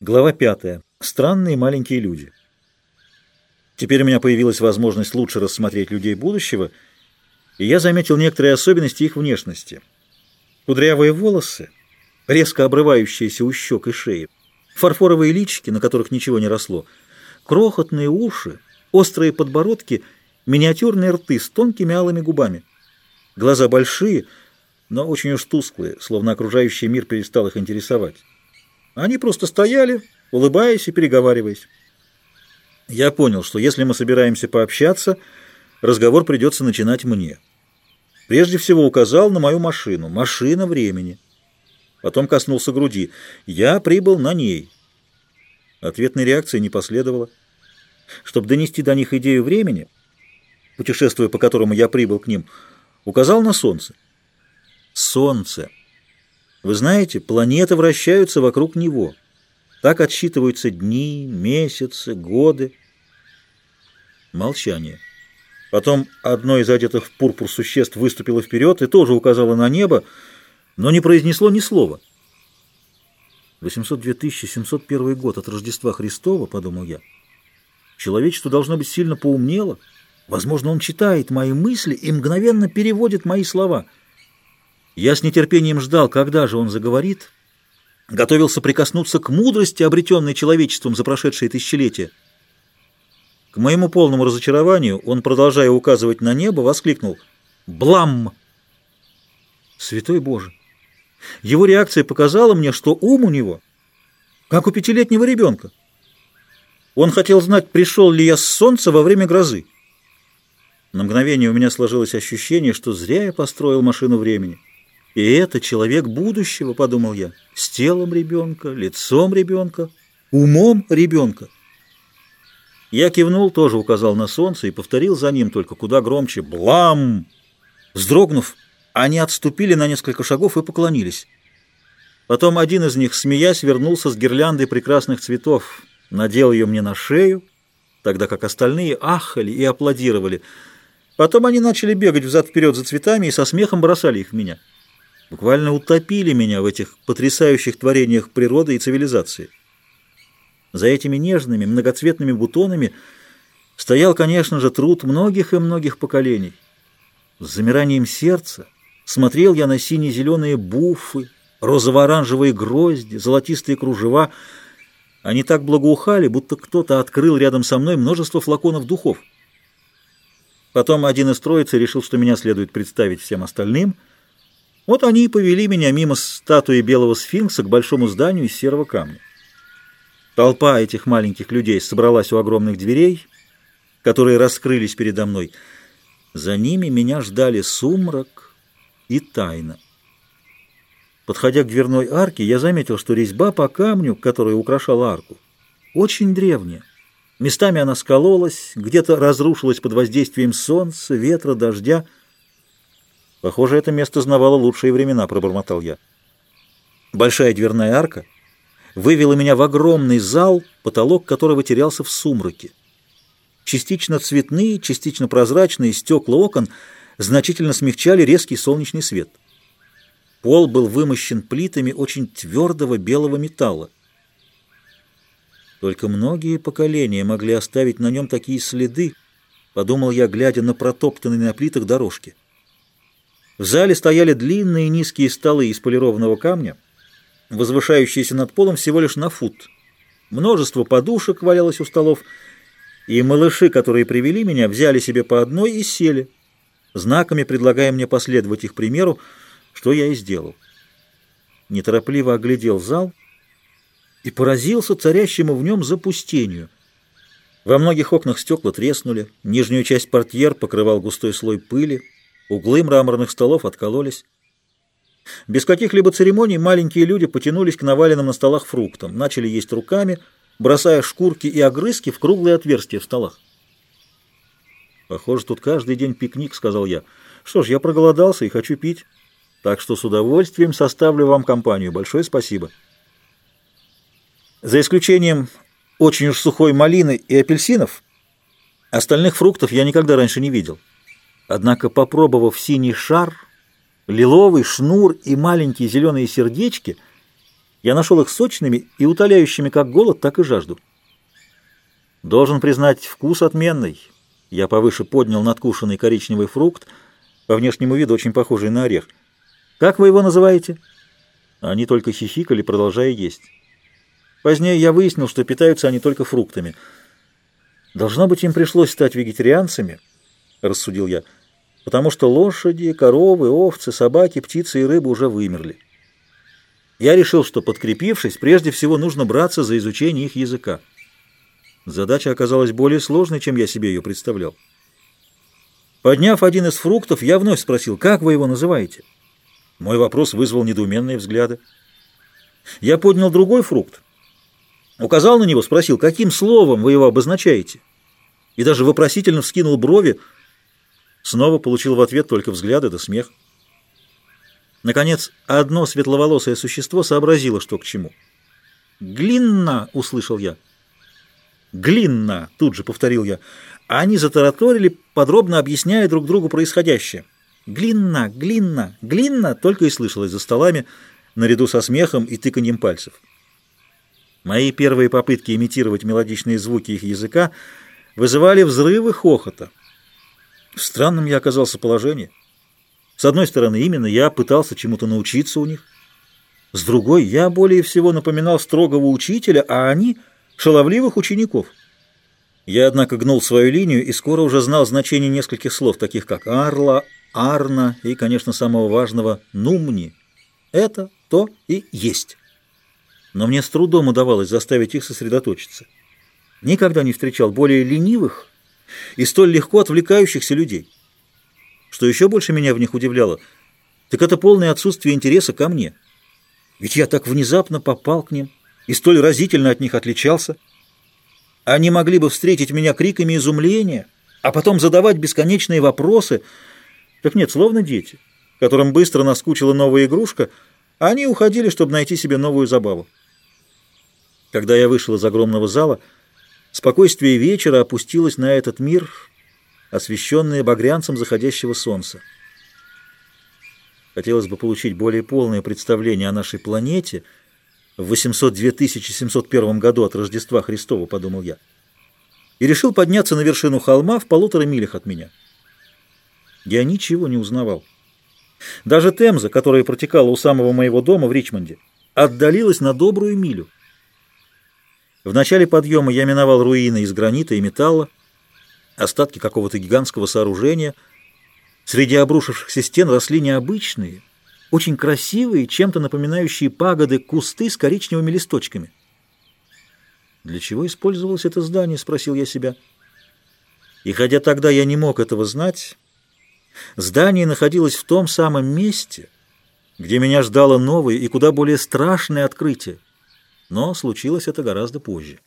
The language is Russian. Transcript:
Глава 5. Странные маленькие люди. Теперь у меня появилась возможность лучше рассмотреть людей будущего, и я заметил некоторые особенности их внешности. Кудрявые волосы, резко обрывающиеся у щек и шеи, фарфоровые личики, на которых ничего не росло, крохотные уши, острые подбородки, миниатюрные рты с тонкими алыми губами. Глаза большие, но очень уж тусклые, словно окружающий мир перестал их интересовать. Они просто стояли, улыбаясь и переговариваясь. Я понял, что если мы собираемся пообщаться, разговор придется начинать мне. Прежде всего указал на мою машину. Машина времени. Потом коснулся груди. Я прибыл на ней. Ответной реакции не последовало. Чтобы донести до них идею времени, путешествуя по которому я прибыл к ним, указал на Солнце. Солнце. Вы знаете, планеты вращаются вокруг него. Так отсчитываются дни, месяцы, годы. Молчание. Потом одно из одетых в пурпур существ выступило вперед и тоже указало на небо, но не произнесло ни слова. 802 701 год от Рождества Христова, подумал я. Человечество должно быть сильно поумнело. Возможно, он читает мои мысли и мгновенно переводит мои слова — я с нетерпением ждал, когда же он заговорит, готовился прикоснуться к мудрости, обретенной человечеством за прошедшие тысячелетия. К моему полному разочарованию он, продолжая указывать на небо, воскликнул «Блам!» Святой Боже! Его реакция показала мне, что ум у него, как у пятилетнего ребенка. Он хотел знать, пришел ли я с солнца во время грозы. На мгновение у меня сложилось ощущение, что зря я построил машину времени. И это человек будущего, подумал я, с телом ребенка, лицом ребенка, умом ребенка. Я кивнул, тоже указал на солнце и повторил за ним только куда громче «Блам!». Вздрогнув, они отступили на несколько шагов и поклонились. Потом один из них, смеясь, вернулся с гирляндой прекрасных цветов, надел ее мне на шею, тогда как остальные ахали и аплодировали. Потом они начали бегать взад-вперед за цветами и со смехом бросали их в меня буквально утопили меня в этих потрясающих творениях природы и цивилизации. За этими нежными, многоцветными бутонами стоял, конечно же, труд многих и многих поколений. С замиранием сердца смотрел я на сине-зеленые буфы, розово-оранжевые грозди, золотистые кружева. Они так благоухали, будто кто-то открыл рядом со мной множество флаконов духов. Потом один из троицы решил, что меня следует представить всем остальным — вот они и повели меня мимо статуи белого сфинкса к большому зданию из серого камня. Толпа этих маленьких людей собралась у огромных дверей, которые раскрылись передо мной. За ними меня ждали сумрак и тайна. Подходя к дверной арке, я заметил, что резьба по камню, которая украшала арку, очень древняя. Местами она скололась, где-то разрушилась под воздействием солнца, ветра, дождя — Похоже, это место знавало лучшие времена, пробормотал я. Большая дверная арка вывела меня в огромный зал, потолок которого терялся в сумраке. Частично цветные, частично прозрачные стекла окон значительно смягчали резкий солнечный свет. Пол был вымощен плитами очень твердого белого металла. Только многие поколения могли оставить на нем такие следы, подумал я, глядя на протоптанные на плитах дорожки. В зале стояли длинные низкие столы из полированного камня, возвышающиеся над полом всего лишь на фут. Множество подушек валялось у столов, и малыши, которые привели меня, взяли себе по одной и сели, знаками предлагая мне последовать их примеру, что я и сделал. Неторопливо оглядел зал и поразился царящему в нем запустению. Во многих окнах стекла треснули, нижнюю часть портьер покрывал густой слой пыли, Углы мраморных столов откололись. Без каких-либо церемоний маленькие люди потянулись к наваленным на столах фруктам, начали есть руками, бросая шкурки и огрызки в круглые отверстия в столах. «Похоже, тут каждый день пикник», — сказал я. «Что ж, я проголодался и хочу пить, так что с удовольствием составлю вам компанию. Большое спасибо». За исключением очень уж сухой малины и апельсинов, остальных фруктов я никогда раньше не видел. Однако, попробовав синий шар, лиловый шнур и маленькие зеленые сердечки, Я нашел их сочными и утоляющими как голод, так и жажду. Должен признать, вкус отменный. Я повыше поднял надкушенный коричневый фрукт, по внешнему виду очень похожий на орех. Как вы его называете? Они только хихикали, продолжая есть. Позднее я выяснил, что питаются они только фруктами. Должно быть, им пришлось стать вегетарианцами, рассудил я, потому что лошади, коровы, овцы, собаки, птицы и рыбы уже вымерли. Я решил, что, подкрепившись, прежде всего нужно браться за изучение их языка. Задача оказалась более сложной, чем я себе ее представлял. Подняв один из фруктов, я вновь спросил, как вы его называете? Мой вопрос вызвал недоуменные взгляды. Я поднял другой фрукт, указал на него, спросил, каким словом вы его обозначаете? И даже вопросительно вскинул брови, снова получил в ответ только взгляды да смех. Наконец, одно светловолосое существо сообразило, что к чему. «Глинна!» — услышал я. «Глинна!» — тут же повторил я. Они затараторили, подробно объясняя друг другу происходящее. «Глинна! Глинна! Глинна!» только и слышалось за столами, наряду со смехом и тыканьем пальцев. Мои первые попытки имитировать мелодичные звуки их языка вызывали взрывы хохота. В странном я оказался положении. С одной стороны, именно я пытался чему-то научиться у них. С другой, я более всего напоминал строгого учителя, а они — шаловливых учеников. Я, однако, гнул свою линию и скоро уже знал значение нескольких слов, таких как «арла», «арна» и, конечно, самого важного «нумни». Это, то и есть. Но мне с трудом удавалось заставить их сосредоточиться. Никогда не встречал более ленивых и столь легко отвлекающихся людей. Что еще больше меня в них удивляло, так это полное отсутствие интереса ко мне. Ведь я так внезапно попал к ним и столь разительно от них отличался. Они могли бы встретить меня криками изумления, а потом задавать бесконечные вопросы. Так нет, словно дети, которым быстро наскучила новая игрушка, они уходили, чтобы найти себе новую забаву. Когда я вышел из огромного зала, спокойствие вечера опустилось на этот мир — освещенные багрянцем заходящего солнца. Хотелось бы получить более полное представление о нашей планете в 802 701 году от Рождества Христова, подумал я, и решил подняться на вершину холма в полутора милях от меня. Я ничего не узнавал. Даже Темза, которая протекала у самого моего дома в Ричмонде, отдалилась на добрую милю. В начале подъема я миновал руины из гранита и металла, остатки какого-то гигантского сооружения. Среди обрушившихся стен росли необычные, очень красивые, чем-то напоминающие пагоды кусты с коричневыми листочками. «Для чего использовалось это здание?» — спросил я себя. И хотя тогда я не мог этого знать, здание находилось в том самом месте, где меня ждало новое и куда более страшное открытие. Но случилось это гораздо позже.